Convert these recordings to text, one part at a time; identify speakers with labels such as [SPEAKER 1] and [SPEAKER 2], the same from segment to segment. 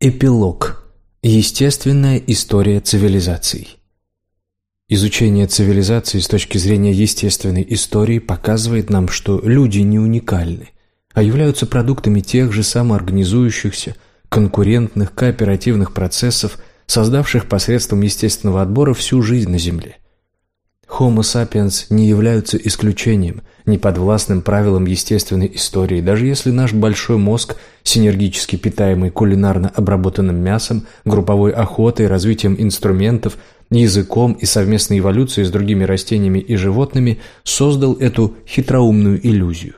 [SPEAKER 1] Эпилог. Естественная история цивилизаций. Изучение цивилизации с точки зрения естественной истории показывает нам, что люди не уникальны, а являются продуктами тех же самоорганизующихся, конкурентных, кооперативных процессов, создавших посредством естественного отбора всю жизнь на Земле – Homo sapiens не являются исключением, не подвластным правилам естественной истории, даже если наш большой мозг, синергически питаемый кулинарно обработанным мясом, групповой охотой, развитием инструментов, языком и совместной эволюцией с другими растениями и животными, создал эту хитроумную иллюзию –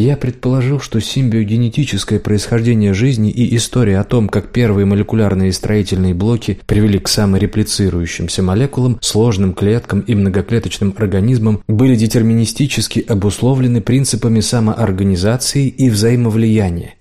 [SPEAKER 1] я предположил, что симбиогенетическое происхождение жизни и история о том, как первые молекулярные строительные блоки привели к самореплицирующимся молекулам, сложным клеткам и многоклеточным организмам, были детерминистически обусловлены принципами самоорганизации и взаимовлияния.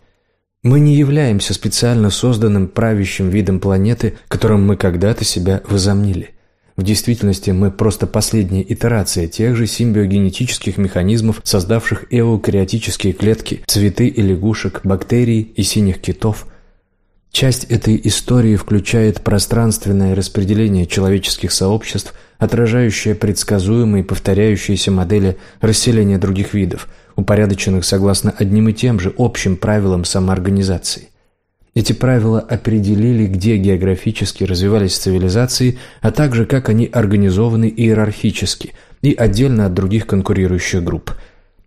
[SPEAKER 1] Мы не являемся специально созданным правящим видом планеты, которым мы когда-то себя возомнили. В действительности мы просто последняя итерация тех же симбиогенетических механизмов, создавших эукариотические клетки, цветы и лягушек, бактерий и синих китов. Часть этой истории включает пространственное распределение человеческих сообществ, отражающее предсказуемые повторяющиеся модели расселения других видов, упорядоченных согласно одним и тем же общим правилам самоорганизации. Эти правила определили, где географически развивались цивилизации, а также как они организованы иерархически и отдельно от других конкурирующих групп.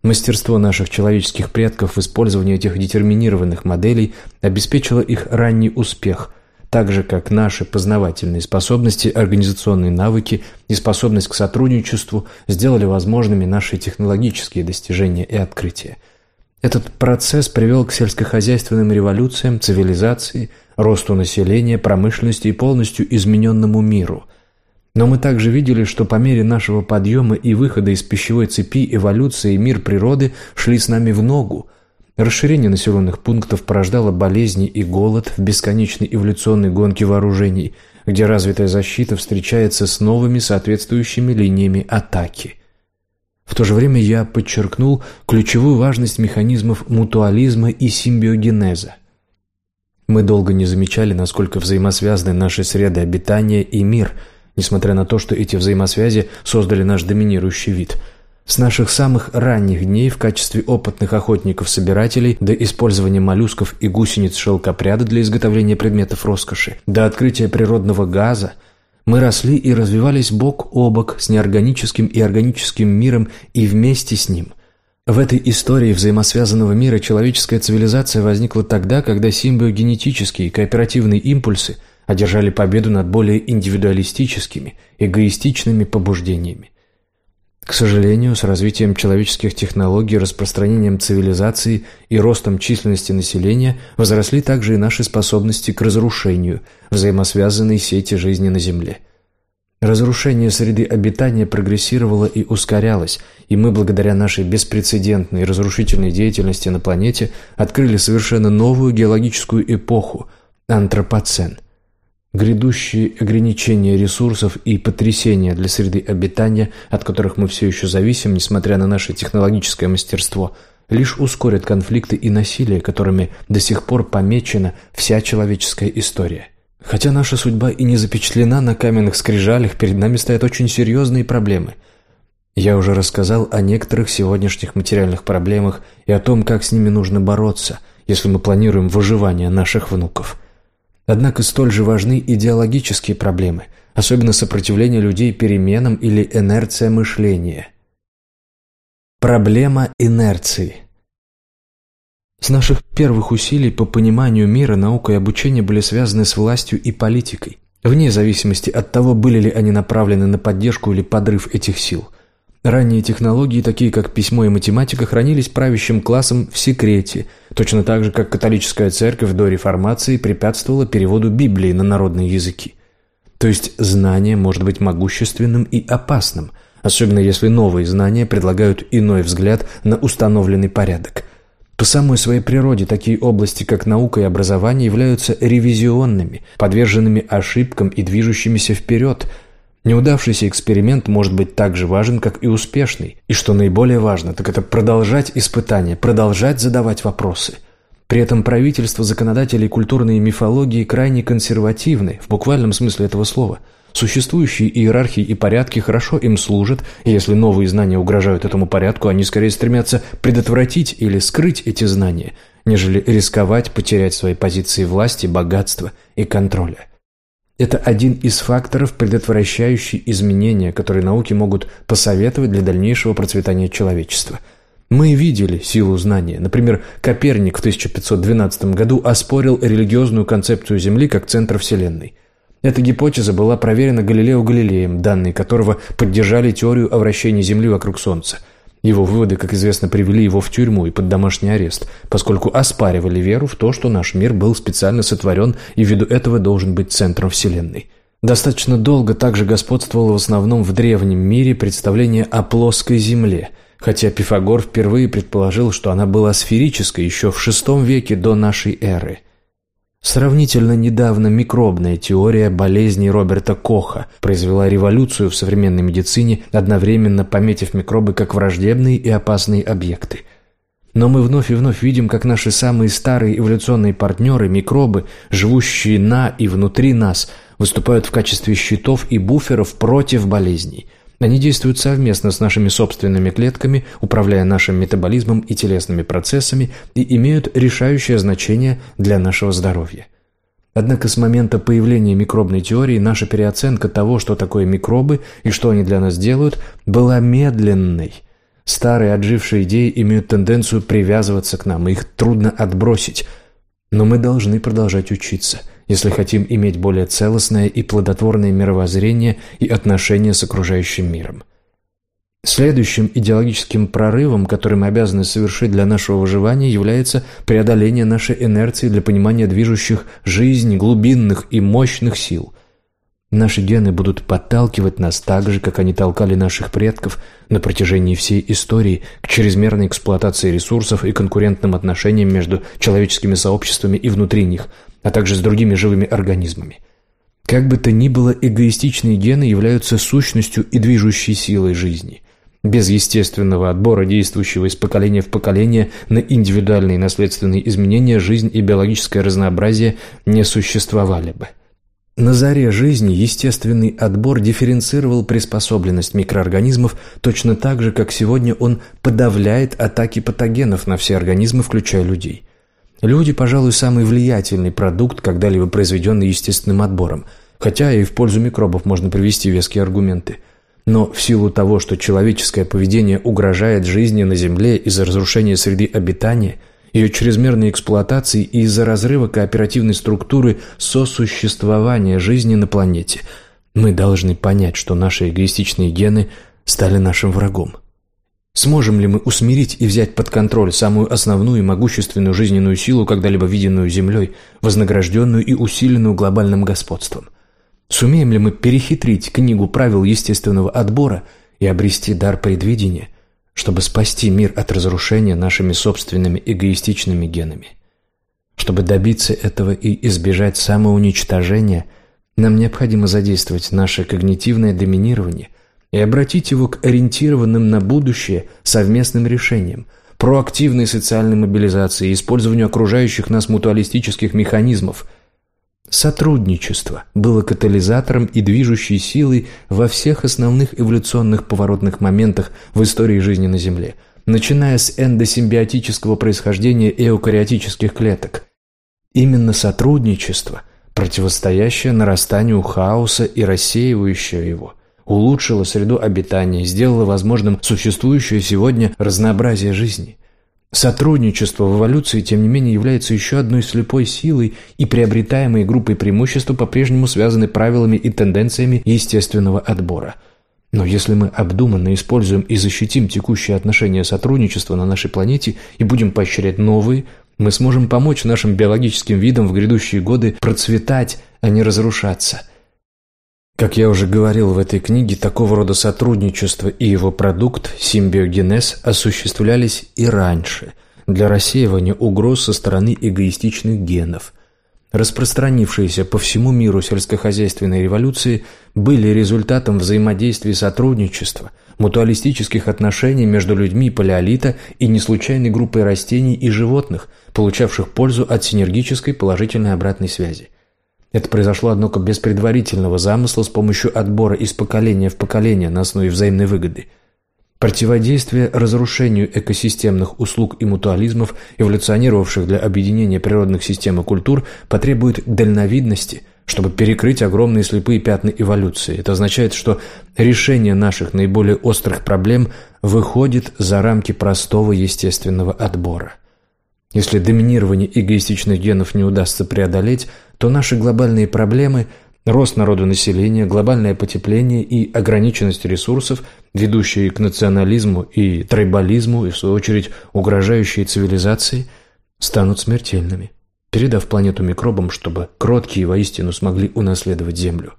[SPEAKER 1] Мастерство наших человеческих предков в использовании этих детерминированных моделей обеспечило их ранний успех, так же как наши познавательные способности, организационные навыки и способность к сотрудничеству сделали возможными наши технологические достижения и открытия – этот процесс привел к сельскохозяйственным революциям, цивилизации, росту населения, промышленности и полностью измененному миру. Но мы также видели, что по мере нашего подъема и выхода из пищевой цепи эволюция и мир природы шли с нами в ногу. Расширение населенных пунктов порождало болезни и голод в бесконечной эволюционной гонке вооружений, где развитая защита встречается с новыми соответствующими линиями атаки. В то же время я подчеркнул ключевую важность механизмов мутуализма и симбиогенеза. Мы долго не замечали, насколько взаимосвязаны наши среды обитания и мир, несмотря на то, что эти взаимосвязи создали наш доминирующий вид. С наших самых ранних дней в качестве опытных охотников-собирателей до использования моллюсков и гусениц шелкопряда для изготовления предметов роскоши, до открытия природного газа – мы росли и развивались бок о бок с неорганическим и органическим миром и вместе с ним. В этой истории взаимосвязанного мира человеческая цивилизация возникла тогда, когда симбиогенетические и кооперативные импульсы одержали победу над более индивидуалистическими, эгоистичными побуждениями. К сожалению, с развитием человеческих технологий, распространением цивилизации и ростом численности населения возросли также и наши способности к разрушению взаимосвязанной сети жизни на Земле. Разрушение среды обитания прогрессировало и ускорялось, и мы, благодаря нашей беспрецедентной разрушительной деятельности на планете, открыли совершенно новую геологическую эпоху – антропоцен – Грядущие ограничения ресурсов и потрясения для среды обитания, от которых мы все еще зависим, несмотря на наше технологическое мастерство, лишь ускорят конфликты и насилие, которыми до сих пор помечена вся человеческая история. Хотя наша судьба и не запечатлена на каменных скрижалях, перед нами стоят очень серьезные проблемы. Я уже рассказал о некоторых сегодняшних материальных проблемах и о том, как с ними нужно бороться, если мы планируем выживание наших внуков – Однако столь же важны идеологические проблемы, особенно сопротивление людей переменам или инерция мышления. Проблема инерции С наших первых усилий по пониманию мира наука и обучение были связаны с властью и политикой, вне зависимости от того, были ли они направлены на поддержку или подрыв этих сил – Ранние технологии, такие как письмо и математика, хранились правящим классом в секрете, точно так же, как католическая церковь до реформации препятствовала переводу Библии на народные языки. То есть знание может быть могущественным и опасным, особенно если новые знания предлагают иной взгляд на установленный порядок. По самой своей природе такие области, как наука и образование, являются ревизионными, подверженными ошибкам и движущимися вперед – Неудавшийся эксперимент может быть так же важен, как и успешный. И что наиболее важно, так это продолжать испытания, продолжать задавать вопросы. При этом правительство, законодатели и культурные мифологии крайне консервативны, в буквальном смысле этого слова. Существующие иерархии и порядки хорошо им служат, и если новые знания угрожают этому порядку, они скорее стремятся предотвратить или скрыть эти знания, нежели рисковать потерять свои позиции власти, богатства и контроля. Это один из факторов, предотвращающий изменения, которые науки могут посоветовать для дальнейшего процветания человечества – мы видели силу знания. Например, Коперник в 1512 году оспорил религиозную концепцию Земли как центра Вселенной. Эта гипотеза была проверена Галилео Галилеем, данные которого поддержали теорию о вращении Земли вокруг Солнца. Его выводы, как известно, привели его в тюрьму и под домашний арест, поскольку оспаривали веру в то, что наш мир был специально сотворен и ввиду этого должен быть центром Вселенной. Достаточно долго также господствовало в основном в древнем мире представление о плоской Земле – хотя Пифагор впервые предположил, что она была сферической еще в VI веке до нашей эры. Сравнительно недавно микробная теория болезней Роберта Коха произвела революцию в современной медицине, одновременно пометив микробы как враждебные и опасные объекты. Но мы вновь и вновь видим, как наши самые старые эволюционные партнеры, микробы, живущие на и внутри нас, выступают в качестве щитов и буферов против болезней – они действуют совместно с нашими собственными клетками, управляя нашим метаболизмом и телесными процессами и имеют решающее значение для нашего здоровья. Однако с момента появления микробной теории наша переоценка того, что такое микробы и что они для нас делают, была медленной. Старые отжившие идеи имеют тенденцию привязываться к нам, их трудно отбросить. Но мы должны продолжать учиться – если хотим иметь более целостное и плодотворное мировоззрение и отношения с окружающим миром. Следующим идеологическим прорывом, который мы обязаны совершить для нашего выживания, является преодоление нашей инерции для понимания движущих жизнь глубинных и мощных сил. Наши гены будут подталкивать нас так же, как они толкали наших предков на протяжении всей истории к чрезмерной эксплуатации ресурсов и конкурентным отношениям между человеческими сообществами и внутри них – а также с другими живыми организмами. Как бы то ни было, эгоистичные гены являются сущностью и движущей силой жизни. Без естественного отбора, действующего из поколения в поколение на индивидуальные наследственные изменения, жизнь и биологическое разнообразие не существовали бы. На заре жизни естественный отбор дифференцировал приспособленность микроорганизмов точно так же, как сегодня он подавляет атаки патогенов на все организмы, включая людей. Люди, пожалуй, самый влиятельный продукт, когда-либо произведенный естественным отбором, хотя и в пользу микробов можно привести веские аргументы. Но в силу того, что человеческое поведение угрожает жизни на Земле из-за разрушения среды обитания, ее чрезмерной эксплуатации и из-за разрыва кооперативной структуры сосуществования жизни на планете, мы должны понять, что наши эгоистичные гены стали нашим врагом. Сможем ли мы усмирить и взять под контроль самую основную и могущественную жизненную силу, когда-либо виденную Землей, вознагражденную и усиленную глобальным господством? Сумеем ли мы перехитрить книгу правил естественного отбора и обрести дар предвидения, чтобы спасти мир от разрушения нашими собственными эгоистичными генами? Чтобы добиться этого и избежать самоуничтожения, нам необходимо задействовать наше когнитивное доминирование – и обратить его к ориентированным на будущее совместным решениям, проактивной социальной мобилизации использованию окружающих нас мутуалистических механизмов. Сотрудничество было катализатором и движущей силой во всех основных эволюционных поворотных моментах в истории жизни на Земле, начиная с эндосимбиотического происхождения эукариотических клеток. Именно сотрудничество, противостоящее нарастанию хаоса и рассеивающее его, улучшила среду обитания, сделала возможным существующее сегодня разнообразие жизни. Сотрудничество в эволюции, тем не менее, является еще одной слепой силой, и приобретаемые группой преимущества по-прежнему связаны правилами и тенденциями естественного отбора. Но если мы обдуманно используем и защитим текущие отношения сотрудничества на нашей планете и будем поощрять новые, мы сможем помочь нашим биологическим видам в грядущие годы процветать, а не разрушаться – как я уже говорил в этой книге, такого рода сотрудничество и его продукт, симбиогенез, осуществлялись и раньше, для рассеивания угроз со стороны эгоистичных генов. распространившиеся по всему миру сельскохозяйственной революции, были результатом взаимодействия и сотрудничества, мутуалистических отношений между людьми палеолита и неслучайной группой растений и животных, получавших пользу от синергической положительной обратной связи. Это произошло, однако, без предварительного замысла с помощью отбора из поколения в поколение на основе взаимной выгоды – Противодействие разрушению экосистемных услуг и мутуализмов, эволюционировавших для объединения природных систем и культур, потребует дальновидности, чтобы перекрыть огромные слепые пятна эволюции. Это означает, что решение наших наиболее острых проблем выходит за рамки простого естественного отбора. Если доминирование эгоистичных генов не удастся преодолеть, то наши глобальные проблемы – рост народонаселения, глобальное потепление и ограниченность ресурсов, ведущие к национализму и трайбализму и, в свою очередь, угрожающие цивилизации, станут смертельными, передав планету микробам, чтобы кроткие воистину смогли унаследовать Землю.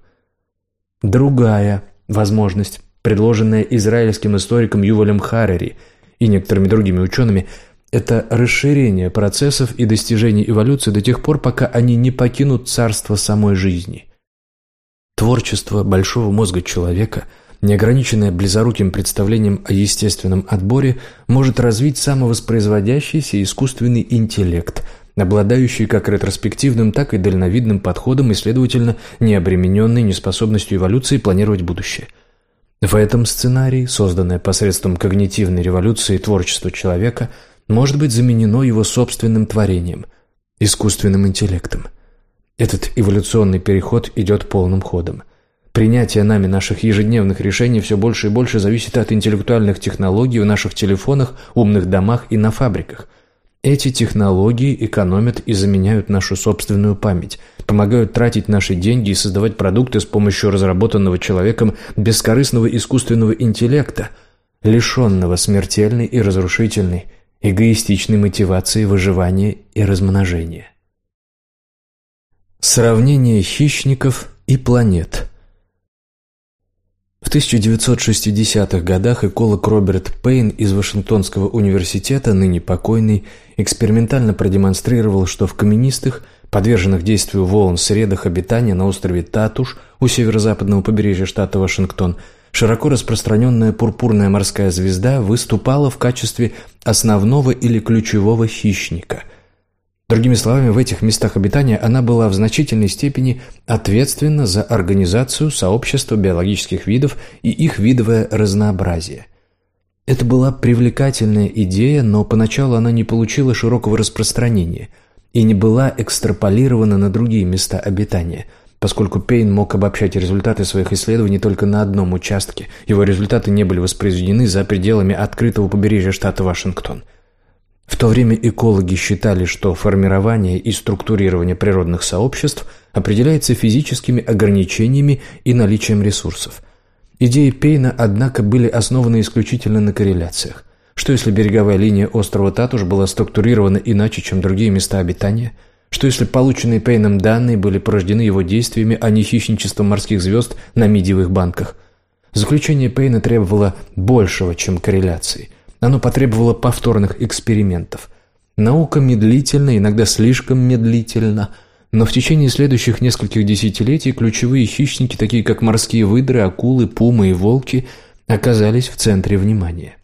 [SPEAKER 1] Другая возможность, предложенная израильским историком Ювалем Харери и некоторыми другими учеными, это расширение процессов и достижений эволюции до тех пор, пока они не покинут царство самой жизни. Творчество большого мозга человека, неограниченное близоруким представлением о естественном отборе, может развить самовоспроизводящийся искусственный интеллект, обладающий как ретроспективным, так и дальновидным подходом и, следовательно, не обремененный неспособностью эволюции планировать будущее. В этом сценарии, созданное посредством когнитивной революции творчество человека, может быть заменено его собственным творением – искусственным интеллектом – этот эволюционный переход идет полным ходом. Принятие нами наших ежедневных решений все больше и больше зависит от интеллектуальных технологий в наших телефонах, умных домах и на фабриках. Эти технологии экономят и заменяют нашу собственную память, помогают тратить наши деньги и создавать продукты с помощью разработанного человеком бескорыстного искусственного интеллекта, лишенного смертельной и разрушительной, эгоистичной мотивации выживания и размножения. Сравнение хищников и планет В 1960-х годах эколог Роберт Пейн из Вашингтонского университета, ныне покойный, экспериментально продемонстрировал, что в каменистых, подверженных действию волн средах обитания на острове Татуш у северо-западного побережья штата Вашингтон, широко распространенная пурпурная морская звезда выступала в качестве основного или ключевого хищника – Другими словами, в этих местах обитания она была в значительной степени ответственна за организацию сообщества биологических видов и их видовое разнообразие. Это была привлекательная идея, но поначалу она не получила широкого распространения и не была экстраполирована на другие места обитания, поскольку Пейн мог обобщать результаты своих исследований только на одном участке, его результаты не были воспроизведены за пределами открытого побережья штата Вашингтон – в то время экологи считали, что формирование и структурирование природных сообществ определяется физическими ограничениями и наличием ресурсов. Идеи Пейна, однако, были основаны исключительно на корреляциях. Что если береговая линия острова Татуш была структурирована иначе, чем другие места обитания? Что если полученные Пейном данные были порождены его действиями, а не хищничеством морских звезд на мидиевых банках? Заключение Пейна требовало большего, чем корреляции – оно потребовало повторных экспериментов. Наука медлительна, иногда слишком медлительна, но в течение следующих нескольких десятилетий ключевые хищники, такие как морские выдры, акулы, пумы и волки, оказались в центре внимания.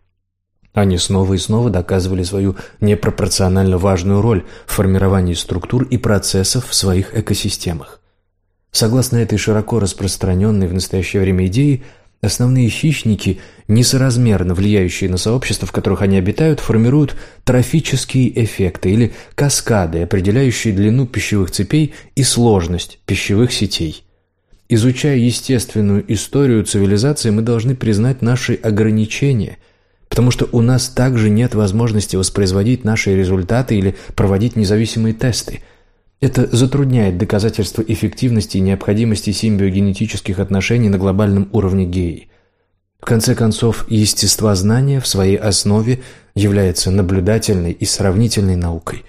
[SPEAKER 1] Они снова и снова доказывали свою непропорционально важную роль в формировании структур и процессов в своих экосистемах. Согласно этой широко распространенной в настоящее время идее, Основные хищники, несоразмерно влияющие на сообщества, в которых они обитают, формируют трофические эффекты или каскады, определяющие длину пищевых цепей и сложность пищевых сетей. Изучая естественную историю цивилизации, мы должны признать наши ограничения, потому что у нас также нет возможности воспроизводить наши результаты или проводить независимые тесты – это затрудняет доказательство эффективности и необходимости симбиогенетических отношений на глобальном уровне геи. В конце концов, естествознание в своей основе является наблюдательной и сравнительной наукой.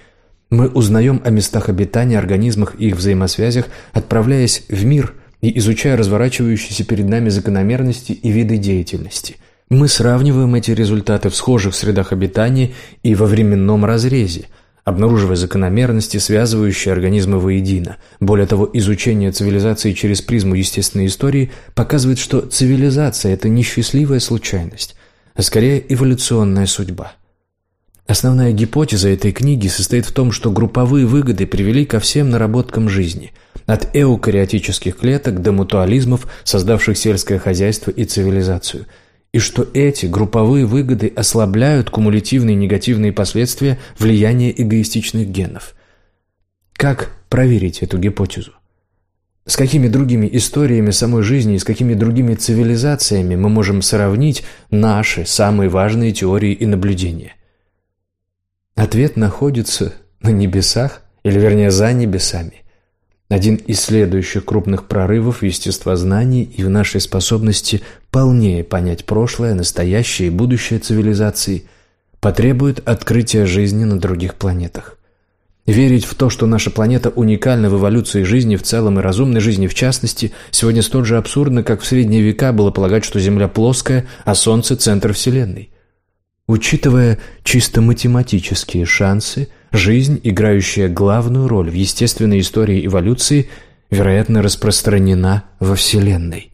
[SPEAKER 1] Мы узнаем о местах обитания, организмах и их взаимосвязях, отправляясь в мир и изучая разворачивающиеся перед нами закономерности и виды деятельности. Мы сравниваем эти результаты в схожих средах обитания и во временном разрезе – обнаруживая закономерности, связывающие организмы воедино. Более того, изучение цивилизации через призму естественной истории показывает, что цивилизация – это не счастливая случайность, а скорее эволюционная судьба. Основная гипотеза этой книги состоит в том, что групповые выгоды привели ко всем наработкам жизни – от эукариотических клеток до мутуализмов, создавших сельское хозяйство и цивилизацию – и что эти групповые выгоды ослабляют кумулятивные негативные последствия влияния эгоистичных генов. Как проверить эту гипотезу? С какими другими историями самой жизни и с какими другими цивилизациями мы можем сравнить наши самые важные теории и наблюдения? Ответ находится на небесах, или вернее за небесами. Один из следующих крупных прорывов в естествознании и в нашей способности полнее понять прошлое, настоящее и будущее цивилизации потребует открытия жизни на других планетах. Верить в то, что наша планета уникальна в эволюции жизни в целом и разумной жизни в частности, сегодня столь же абсурдно, как в средние века было полагать, что Земля плоская, а Солнце – центр Вселенной. Учитывая чисто математические шансы, жизнь, играющая главную роль в естественной истории эволюции, вероятно, распространена во Вселенной.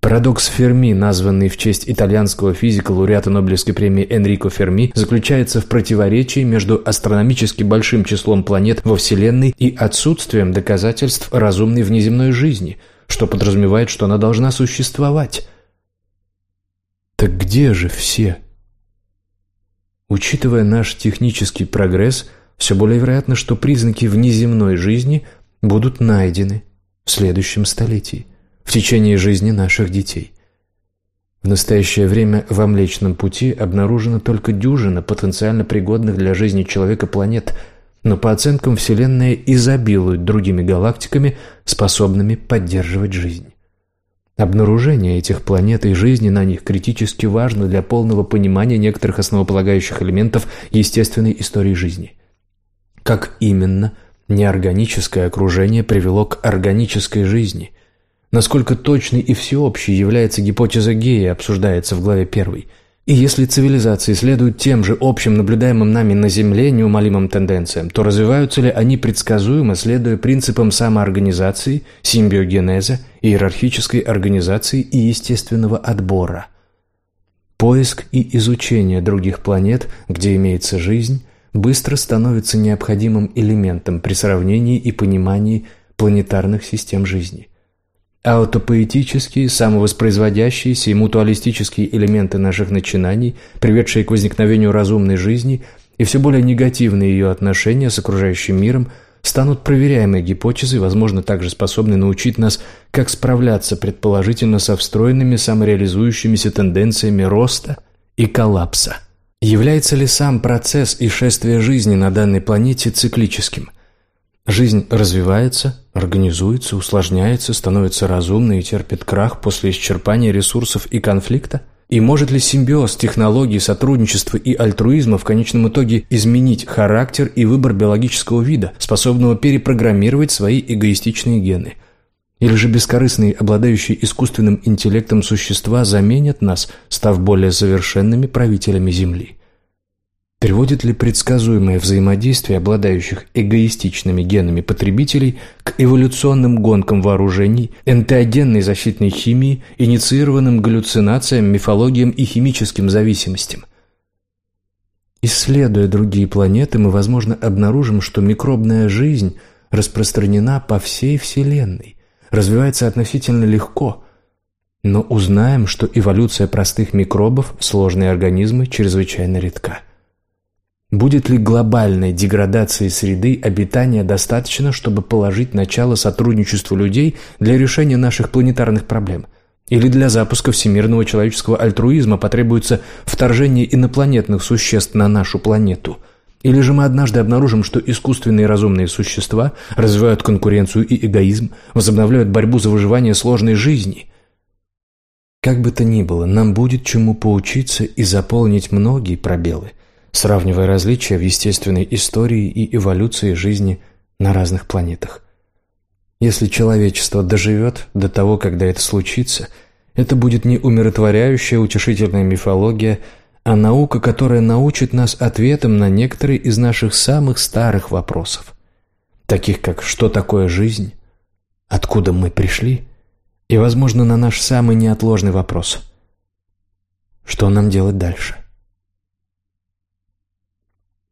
[SPEAKER 1] Парадокс Ферми, названный в честь итальянского физика лауреата Нобелевской премии Энрико Ферми, заключается в противоречии между астрономически большим числом планет во Вселенной и отсутствием доказательств разумной внеземной жизни, что подразумевает, что она должна существовать. Так где же все? Учитывая наш технический прогресс, все более вероятно, что признаки внеземной жизни будут найдены в следующем столетии, в течение жизни наших детей. В настоящее время во Млечном Пути обнаружена только дюжина потенциально пригодных для жизни человека планет, но по оценкам Вселенная изобилует другими галактиками, способными поддерживать жизнь. Обнаружение этих планет и жизни на них критически важно для полного понимания некоторых основополагающих элементов естественной истории жизни. Как именно неорганическое окружение привело к органической жизни? Насколько точной и всеобщей является гипотеза Гея, обсуждается в главе 1. И если цивилизации следуют тем же общим наблюдаемым нами на Земле неумолимым тенденциям, то развиваются ли они предсказуемо, следуя принципам самоорганизации, симбиогенеза, иерархической организации и естественного отбора? Поиск и изучение других планет, где имеется жизнь, быстро становится необходимым элементом при сравнении и понимании планетарных систем жизни. Аутопоэтические, самовоспроизводящиеся и мутуалистические элементы наших начинаний, приведшие к возникновению разумной жизни, и все более негативные ее отношения с окружающим миром станут проверяемой гипотезой, возможно, также способны научить нас, как справляться предположительно со встроенными самореализующимися тенденциями роста и коллапса. Является ли сам процесс и шествие жизни на данной планете циклическим – Жизнь развивается, организуется, усложняется, становится разумной и терпит крах после исчерпания ресурсов и конфликта? И может ли симбиоз технологий, сотрудничества и альтруизма в конечном итоге изменить характер и выбор биологического вида, способного перепрограммировать свои эгоистичные гены? Или же бескорыстные, обладающие искусственным интеллектом существа заменят нас, став более совершенными правителями Земли? Приводит ли предсказуемое взаимодействие обладающих эгоистичными генами потребителей к эволюционным гонкам вооружений, энтеогенной защитной химии, инициированным галлюцинациям, мифологиям и химическим зависимостям? Исследуя другие планеты, мы, возможно, обнаружим, что микробная жизнь распространена по всей Вселенной, развивается относительно легко, но узнаем, что эволюция простых микробов, сложные организмы, чрезвычайно редка. Будет ли глобальной деградации среды обитания достаточно, чтобы положить начало сотрудничеству людей для решения наших планетарных проблем? Или для запуска всемирного человеческого альтруизма потребуется вторжение инопланетных существ на нашу планету? Или же мы однажды обнаружим, что искусственные разумные существа развивают конкуренцию и эгоизм, возобновляют борьбу за выживание сложной жизни? Как бы то ни было, нам будет чему поучиться и заполнить многие пробелы – сравнивая различия в естественной истории и эволюции жизни на разных планетах. Если человечество доживет до того, когда это случится, это будет не умиротворяющая утешительная мифология, а наука, которая научит нас ответам на некоторые из наших самых старых вопросов, таких как «что такое жизнь?», «откуда мы пришли?» и, возможно, на наш самый неотложный вопрос «что нам делать дальше?».